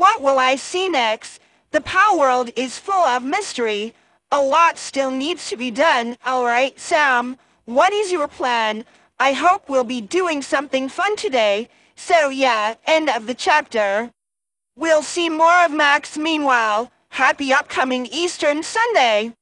What will I see next? The Pow World is full of mystery. A lot still needs to be done. Alright, Sam, what is your plan? I hope we'll be doing something fun today. So yeah, end of the chapter. We'll see more of Max meanwhile. Happy upcoming Eastern Sunday!